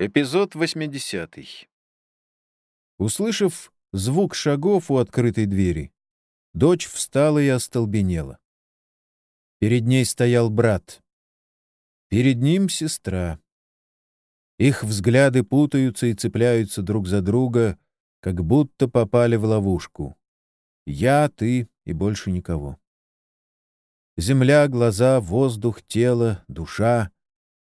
Эпизод 80. Услышав звук шагов у открытой двери, дочь встала и остолбенела. Перед ней стоял брат. Перед ним сестра. Их взгляды путаются и цепляются друг за друга, как будто попали в ловушку. Я, ты и больше никого. Земля, глаза, воздух, тело, душа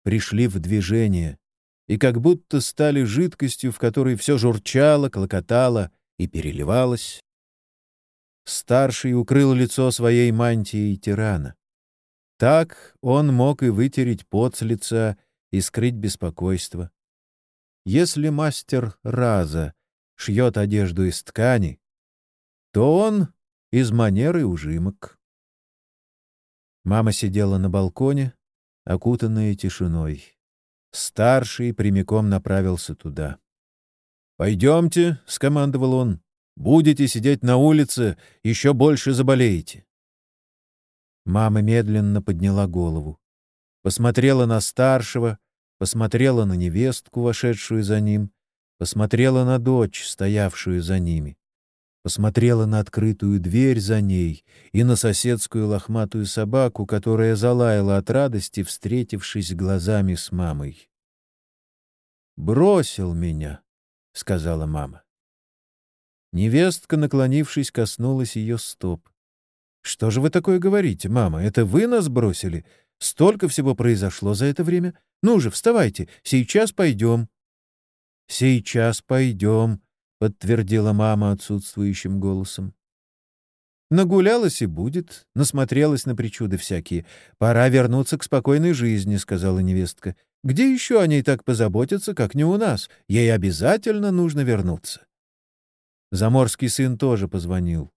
пришли в движение — и как будто стали жидкостью, в которой все журчало, клокотало и переливалось. Старший укрыл лицо своей мантией тирана. Так он мог и вытереть пот с лица и скрыть беспокойство. Если мастер Раза шьет одежду из ткани, то он из манеры ужимок. Мама сидела на балконе, окутанная тишиной. Старший прямиком направился туда. «Пойдемте», — скомандовал он, — «будете сидеть на улице, еще больше заболеете». Мама медленно подняла голову, посмотрела на старшего, посмотрела на невестку, вошедшую за ним, посмотрела на дочь, стоявшую за ними, посмотрела на открытую дверь за ней и на соседскую лохматую собаку, которая залаяла от радости, встретившись глазами с мамой. «Бросил меня», — сказала мама. Невестка, наклонившись, коснулась ее стоп. «Что же вы такое говорите, мама? Это вы нас бросили? Столько всего произошло за это время. Ну же, вставайте, сейчас пойдем». «Сейчас пойдем», — подтвердила мама отсутствующим голосом. «Нагулялась и будет, насмотрелась на причуды всякие. Пора вернуться к спокойной жизни», — сказала невестка. «Где еще о ней так позаботятся, как не у нас? Ей обязательно нужно вернуться». Заморский сын тоже позвонил.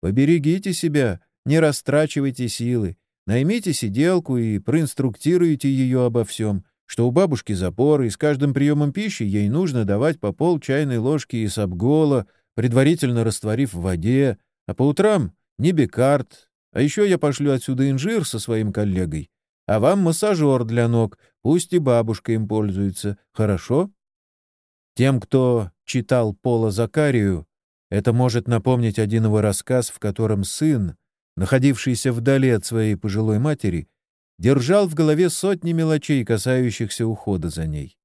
«Поберегите себя, не растрачивайте силы. Наймите сиделку и проинструктируйте ее обо всем что у бабушки запоры, и с каждым приемом пищи ей нужно давать по пол чайной ложки исабгола, предварительно растворив в воде, а по утрам — небекарт. А еще я пошлю отсюда инжир со своим коллегой, а вам массажер для ног, пусть и бабушка им пользуется. Хорошо? Тем, кто читал Пола Закарию, это может напомнить один его рассказ, в котором сын, находившийся вдали от своей пожилой матери, держал в голове сотни мелочей, касающихся ухода за ней.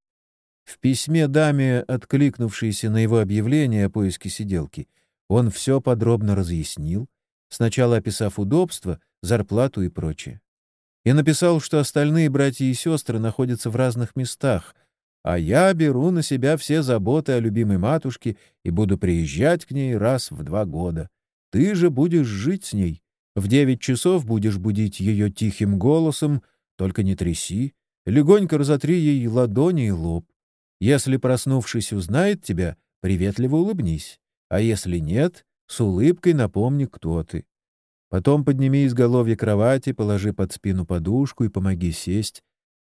В письме даме, откликнувшейся на его объявление о поиске сиделки, он все подробно разъяснил, сначала описав удобства, зарплату и прочее. И написал, что остальные братья и сестры находятся в разных местах, а я беру на себя все заботы о любимой матушке и буду приезжать к ней раз в два года. Ты же будешь жить с ней, в девять часов будешь будить ее тихим голосом, только не тряси, легонько разотри ей ладони и лоб. Если, проснувшись, узнает тебя, приветливо улыбнись, а если нет, с улыбкой напомни, кто ты. Потом подними изголовье кровати, положи под спину подушку и помоги сесть.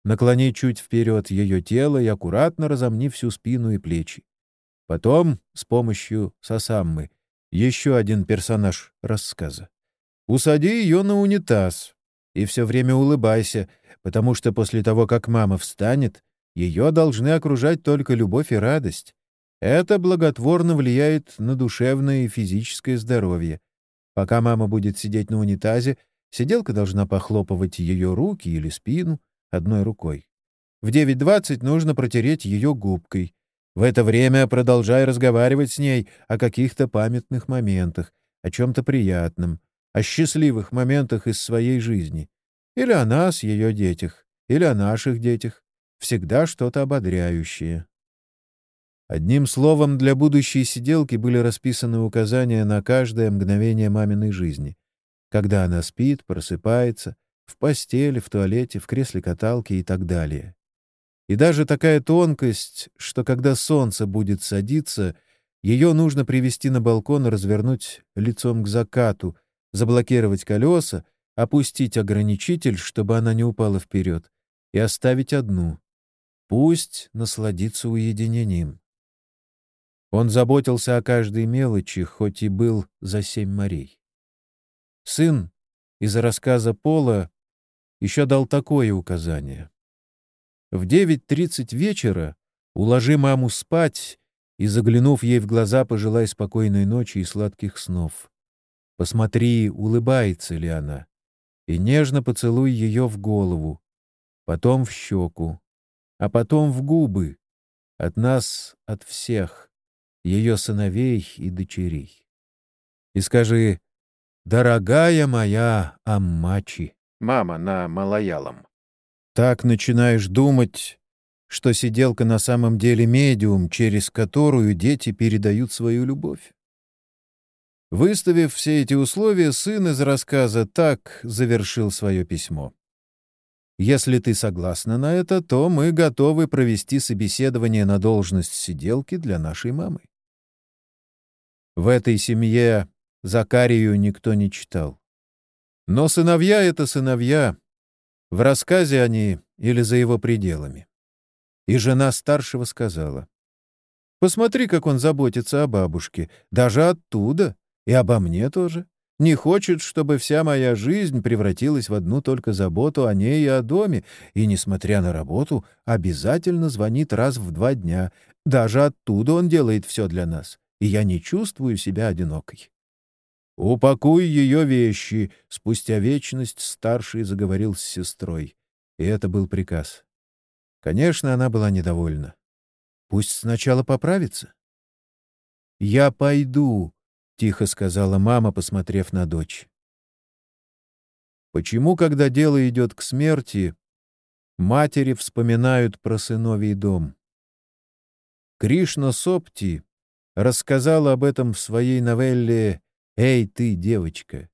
Наклони чуть вперед ее тело и аккуратно разомни всю спину и плечи. Потом, с помощью Сасаммы, еще один персонаж рассказа. Усади ее на унитаз и все время улыбайся, потому что после того, как мама встанет, ее должны окружать только любовь и радость. Это благотворно влияет на душевное и физическое здоровье. Пока мама будет сидеть на унитазе, сиделка должна похлопывать ее руки или спину одной рукой. В 9.20 нужно протереть ее губкой. В это время продолжай разговаривать с ней о каких-то памятных моментах, о чем-то приятном, о счастливых моментах из своей жизни. Или о нас, ее детях, или о наших детях. Всегда что-то ободряющее. Одним словом, для будущей сиделки были расписаны указания на каждое мгновение маминой жизни. Когда она спит, просыпается, в постели, в туалете, в кресле каталки и так далее. И даже такая тонкость, что когда солнце будет садиться, ее нужно привести на балкон и развернуть лицом к закату, заблокировать колеса, опустить ограничитель, чтобы она не упала вперед, и оставить одну. Пусть насладится уединением. Он заботился о каждой мелочи, хоть и был за семь морей. Сын из рассказа Пола еще дал такое указание. В 9.30 вечера Уложи маму спать и, заглянув ей в глаза, пожелай спокойной ночи и сладких снов. Посмотри, улыбается ли она, и нежно поцелуй ее в голову, потом в щеку, а потом в губы, от нас, от всех, ее сыновей и дочерей. И скажи «Дорогая моя Аммачи». Мама на малоялом. Так начинаешь думать, что сиделка на самом деле медиум, через которую дети передают свою любовь. Выставив все эти условия, сын из рассказа так завершил свое письмо. Если ты согласна на это, то мы готовы провести собеседование на должность сиделки для нашей мамы. В этой семье Закарию никто не читал. Но сыновья — это сыновья. В рассказе они или за его пределами. И жена старшего сказала, «Посмотри, как он заботится о бабушке, даже оттуда, и обо мне тоже. Не хочет, чтобы вся моя жизнь превратилась в одну только заботу о ней и о доме, и, несмотря на работу, обязательно звонит раз в два дня. Даже оттуда он делает все для нас, и я не чувствую себя одинокой. «Упакуй ее вещи!» — спустя вечность старший заговорил с сестрой. И это был приказ. Конечно, она была недовольна. Пусть сначала поправится. «Я пойду», — тихо сказала мама, посмотрев на дочь. Почему, когда дело идет к смерти, матери вспоминают про сыновий дом? Кришна Сопти рассказал об этом в своей новелле «Эй, ты, девочка!».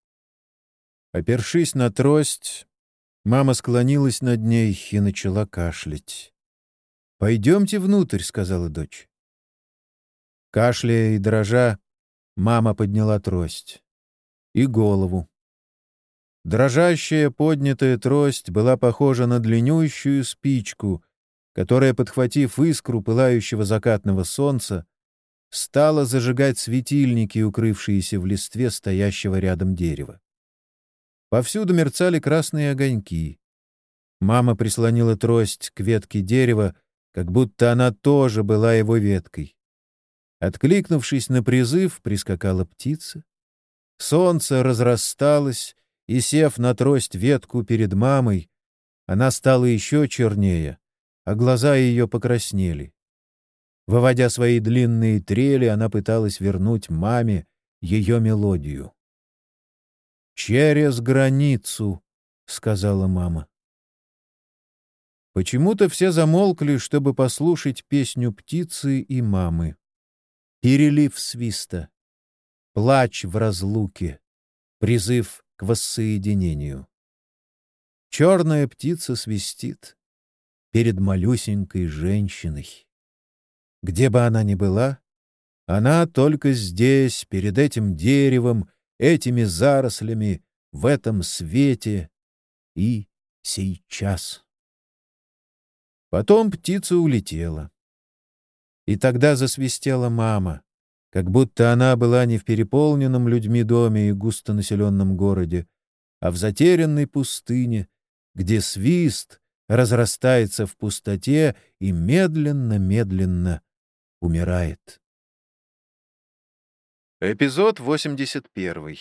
Опершись на трость, Мама склонилась над ней и начала кашлять. «Пойдемте внутрь», — сказала дочь. Кашляя и дрожа, мама подняла трость. И голову. Дрожащая поднятая трость была похожа на длиннющую спичку, которая, подхватив искру пылающего закатного солнца, стала зажигать светильники, укрывшиеся в листве стоящего рядом дерева. Повсюду мерцали красные огоньки. Мама прислонила трость к ветке дерева, как будто она тоже была его веткой. Откликнувшись на призыв, прискакала птица. Солнце разрасталось, и, сев на трость ветку перед мамой, она стала еще чернее, а глаза ее покраснели. Выводя свои длинные трели, она пыталась вернуть маме ее мелодию. «Через границу», — сказала мама. Почему-то все замолкли, чтобы послушать песню птицы и мамы. Перелив свиста, плач в разлуке, призыв к воссоединению. Черная птица свистит перед малюсенькой женщиной. Где бы она ни была, она только здесь, перед этим деревом, этими зарослями, в этом свете и сейчас. Потом птица улетела. И тогда засвистела мама, как будто она была не в переполненном людьми доме и густонаселенном городе, а в затерянной пустыне, где свист разрастается в пустоте и медленно-медленно умирает. Эпизод 81.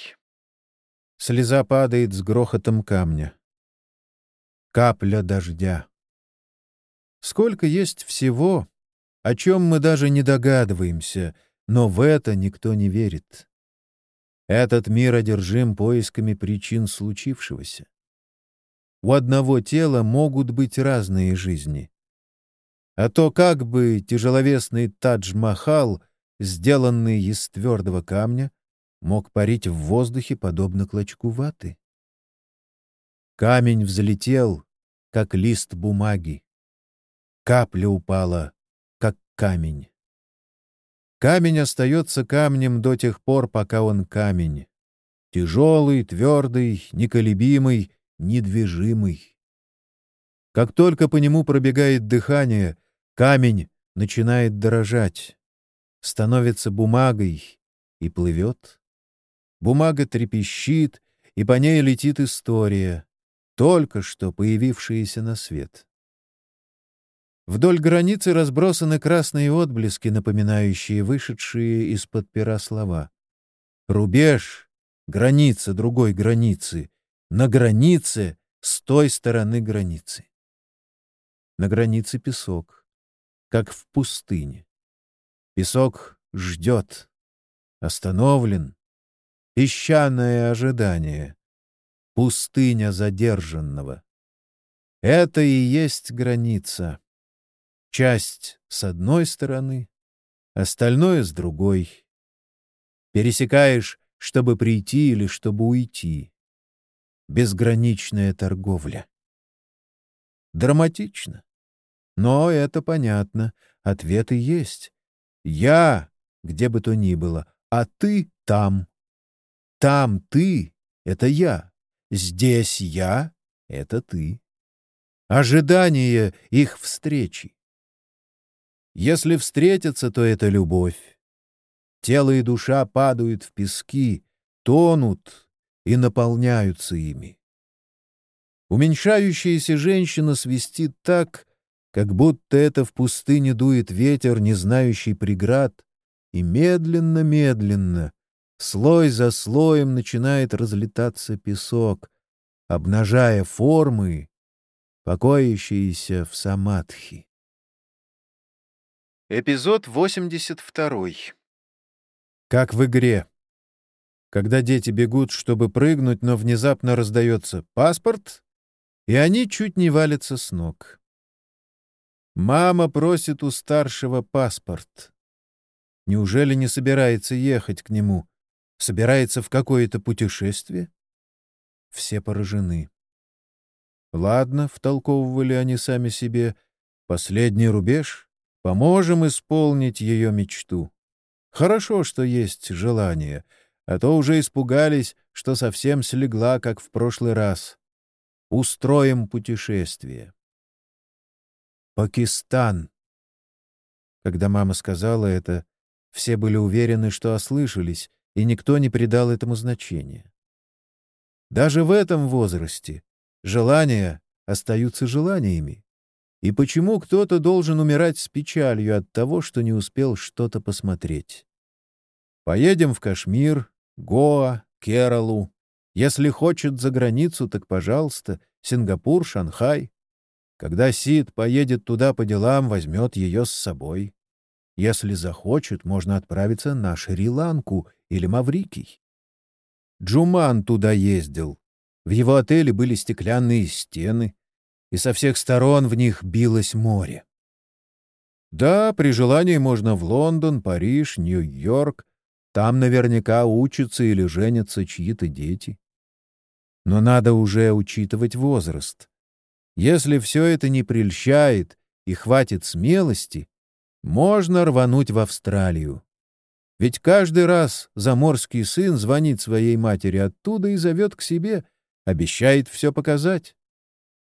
Слеза падает с грохотом камня. Капля дождя. Сколько есть всего, о чем мы даже не догадываемся, но в это никто не верит. Этот мир одержим поисками причин случившегося. У одного тела могут быть разные жизни. А то как бы тяжеловесный Тадж-Махал — сделанный из твердого камня, мог парить в воздухе, подобно клочку ваты. Камень взлетел, как лист бумаги. Капля упала, камень. Камень остается камнем до тех пор, пока он камень. Тяжелый, твердый, неколебимый, недвижимый. Как только по нему пробегает дыхание, камень начинает дрожать становится бумагой и плывет. Бумага трепещит, и по ней летит история, только что появившаяся на свет. Вдоль границы разбросаны красные отблески, напоминающие вышедшие из-под пера слова. Рубеж — граница другой границы. На границе с той стороны границы. На границе песок, как в пустыне. Песок ждет, остановлен, песчаное ожидание, пустыня задержанного. Это и есть граница. Часть с одной стороны, остальное с другой. Пересекаешь, чтобы прийти или чтобы уйти. Безграничная торговля. Драматично. Но это понятно. Ответы есть. Я, где бы то ни было, а ты там. Там ты — это я. Здесь я — это ты. Ожидание их встречи. Если встретятся, то это любовь. Тело и душа падают в пески, тонут и наполняются ими. Уменьшающаяся женщина свистит так, как будто это в пустыне дует ветер, не знающий преград, и медленно-медленно, слой за слоем начинает разлетаться песок, обнажая формы, покоящиеся в самадхи. Эпизод 82. Как в игре. Когда дети бегут, чтобы прыгнуть, но внезапно раздается паспорт, и они чуть не валятся с ног. Мама просит у старшего паспорт. Неужели не собирается ехать к нему? Собирается в какое-то путешествие? Все поражены. Ладно, втолковывали они сами себе. Последний рубеж. Поможем исполнить ее мечту. Хорошо, что есть желание, а то уже испугались, что совсем слегла, как в прошлый раз. Устроим путешествие. Пакистан. Когда мама сказала это, все были уверены, что ослышались, и никто не придал этому значения. Даже в этом возрасте желания остаются желаниями. И почему кто-то должен умирать с печалью от того, что не успел что-то посмотреть? Поедем в Кашмир, Гоа, Кералу. Если хочет за границу, так, пожалуйста, Сингапур, Шанхай. Когда Сид поедет туда по делам, возьмет ее с собой. Если захочет, можно отправиться на Шри-Ланку или Маврикий. Джуман туда ездил. В его отеле были стеклянные стены, и со всех сторон в них билось море. Да, при желании можно в Лондон, Париж, Нью-Йорк. Там наверняка учатся или женятся чьи-то дети. Но надо уже учитывать возраст. Если все это не прельщает и хватит смелости, можно рвануть в Австралию. Ведь каждый раз заморский сын звонит своей матери оттуда и зовет к себе, обещает все показать.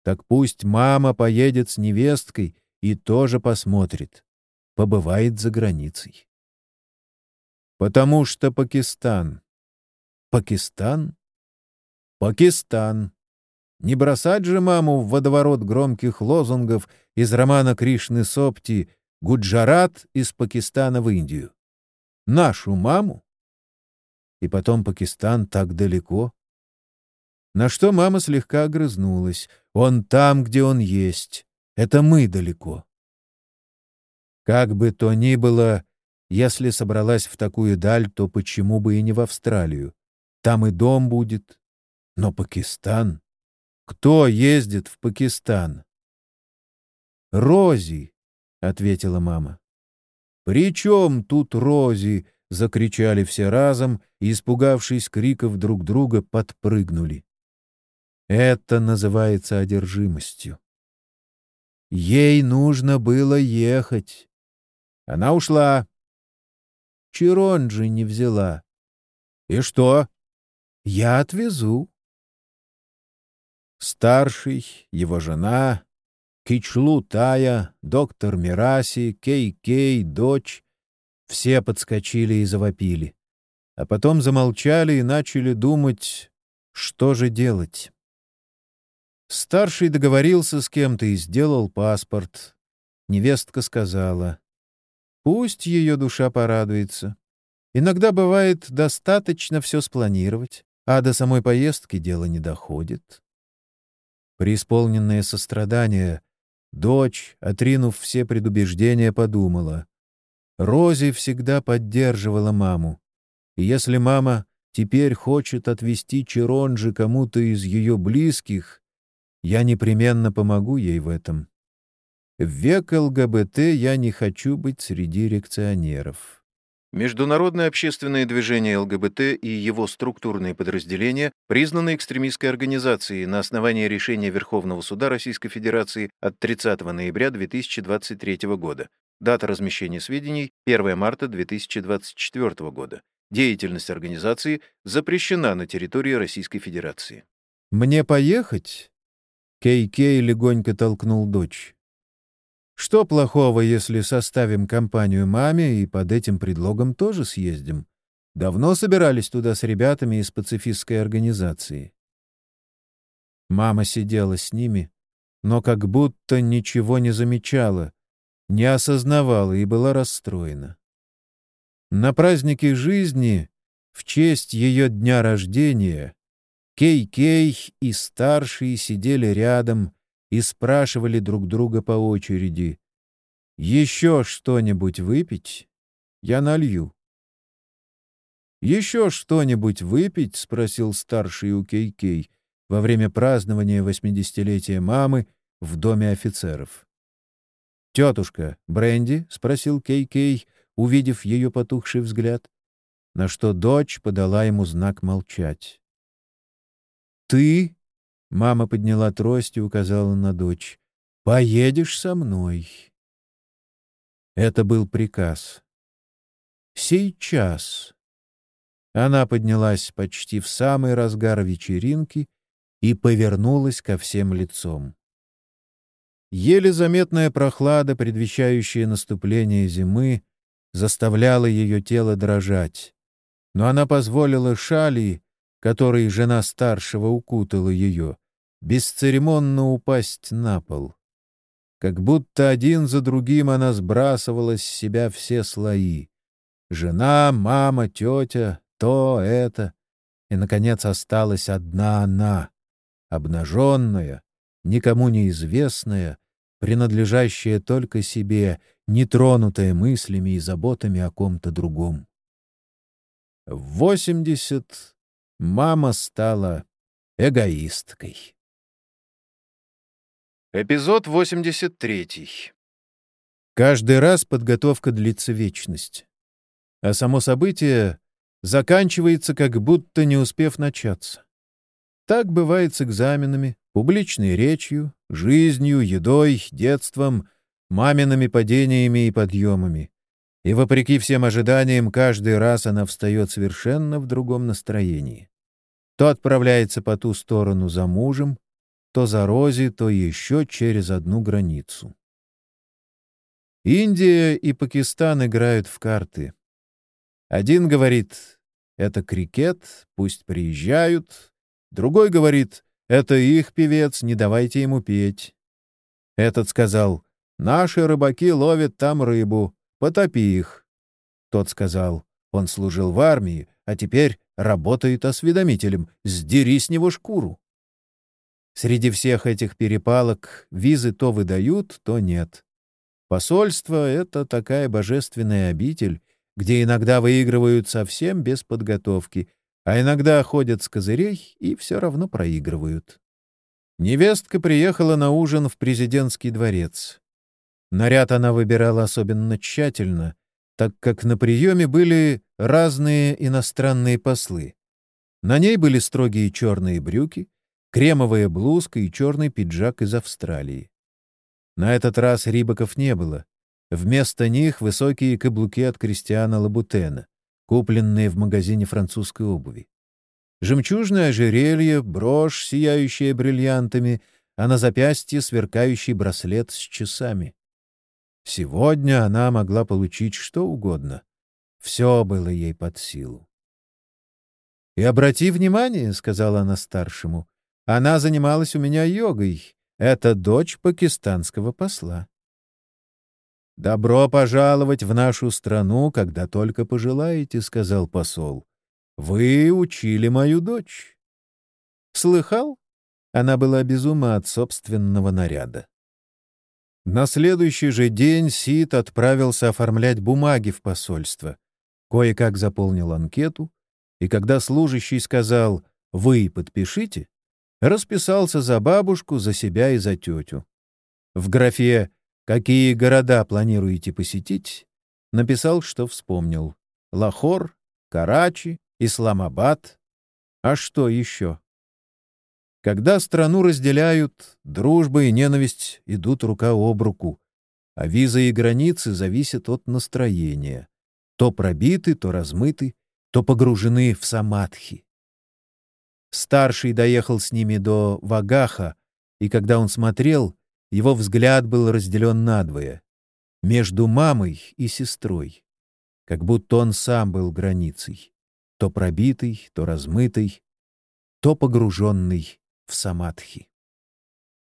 Так пусть мама поедет с невесткой и тоже посмотрит, побывает за границей. Потому что Пакистан. Пакистан? Пакистан. Не бросать же маму в водоворот громких лозунгов из романа Кришны Сопти «Гуджарат из Пакистана в Индию». Нашу маму? И потом Пакистан так далеко. На что мама слегка огрызнулась. Он там, где он есть. Это мы далеко. Как бы то ни было, если собралась в такую даль, то почему бы и не в Австралию? Там и дом будет. Но Пакистан? Кто ездит в Пакистан? «Рози», — ответила мама. «При чем тут Рози?» — закричали все разом и, испугавшись криков друг друга, подпрыгнули. Это называется одержимостью. Ей нужно было ехать. Она ушла. Чиронджи не взяла. И что? Я отвезу. Старший, его жена, Кичлу Тая, доктор Мираси, Кей-Кей, дочь — все подскочили и завопили. А потом замолчали и начали думать, что же делать. Старший договорился с кем-то и сделал паспорт. Невестка сказала, «Пусть ее душа порадуется. Иногда бывает достаточно все спланировать, а до самой поездки дело не доходит». Преисполненное сострадание, дочь, отринув все предубеждения, подумала. Рози всегда поддерживала маму. И если мама теперь хочет отвести Чиронджи кому-то из ее близких, я непременно помогу ей в этом. В век ЛГБТ я не хочу быть среди реакционеров. Международное общественное движение ЛГБТ и его структурные подразделения признаны экстремистской организацией на основании решения Верховного суда Российской Федерации от 30 ноября 2023 года. Дата размещения сведений — 1 марта 2024 года. Деятельность организации запрещена на территории Российской Федерации. «Мне поехать?» Кей-Кей легонько толкнул дочь. «Что плохого, если составим компанию маме и под этим предлогом тоже съездим? Давно собирались туда с ребятами из пацифистской организации». Мама сидела с ними, но как будто ничего не замечала, не осознавала и была расстроена. На празднике жизни, в честь ее дня рождения, Кей-Кей и старшие сидели рядом и спрашивали друг друга по очереди. «Еще что-нибудь выпить? Я налью». «Еще что-нибудь выпить?» — спросил старший у Кей-Кей во время празднования восьмидесятилетия мамы в доме офицеров. «Тетушка, бренди?» — спросил Кей-Кей, увидев ее потухший взгляд, на что дочь подала ему знак молчать. «Ты?» — мама подняла трость и указала на дочь. «Поедешь со мной». Это был приказ. «Сейчас». Она поднялась почти в самый разгар вечеринки и повернулась ко всем лицом. Еле заметная прохлада, предвещающая наступление зимы, заставляла ее тело дрожать. Но она позволила шали, которой жена старшего укутала ее, бесцеремонно упасть на пол. Как будто один за другим она сбрасывала с себя все слои. Жена, мама, тетя, то, это. И, наконец, осталась одна она, обнаженная, никому неизвестная, принадлежащая только себе, нетронутая мыслями и заботами о ком-то другом. В восемьдесят мама стала эгоисткой. Эпизод 83. Каждый раз подготовка длится вечность. А само событие заканчивается, как будто не успев начаться. Так бывает с экзаменами, публичной речью, жизнью, едой, детством, мамиными падениями и подъемами. И вопреки всем ожиданиям, каждый раз она встает совершенно в другом настроении. То отправляется по ту сторону за мужем, то за Рози, то еще через одну границу. Индия и Пакистан играют в карты. Один говорит «это крикет, пусть приезжают», другой говорит «это их певец, не давайте ему петь». Этот сказал «наши рыбаки ловят там рыбу, Потопи их. Тот сказал, он служил в армии, а теперь работает осведомителем. Сдери с него шкуру. Среди всех этих перепалок визы то выдают, то нет. Посольство — это такая божественная обитель, где иногда выигрывают совсем без подготовки, а иногда ходят с козырей и все равно проигрывают. Невестка приехала на ужин в президентский дворец. Наряд она выбирала особенно тщательно, так как на приеме были разные иностранные послы. На ней были строгие черные брюки, кремовая блузка и черный пиджак из Австралии. На этот раз рибаков не было. Вместо них высокие каблуки от Кристиана Лабутена, купленные в магазине французской обуви. Жемчужное ожерелье, брошь, сияющая бриллиантами, а на запястье сверкающий браслет с часами. Сегодня она могла получить что угодно. Все было ей под силу. «И обрати внимание», — сказала она старшему, — «она занималась у меня йогой. Это дочь пакистанского посла». «Добро пожаловать в нашу страну, когда только пожелаете», — сказал посол. «Вы учили мою дочь». «Слыхал?» Она была без ума от собственного наряда. На следующий же день Сид отправился оформлять бумаги в посольство. Кое-как заполнил анкету, и когда служащий сказал «Вы подпишите», расписался за бабушку, за себя и за тетю. В графе «Какие города планируете посетить?» написал, что вспомнил. Лахор, Карачи, Исламабад. А что еще? Когда страну разделяют, дружба и ненависть идут рука об руку, а виза и границы зависят от настроения. То пробиты, то размыты, то погружены в самадхи. Старший доехал с ними до Вагаха, и когда он смотрел, его взгляд был разделен надвое — между мамой и сестрой, как будто он сам был границей, то пробитый, то размытый, то погруженный в самадхи.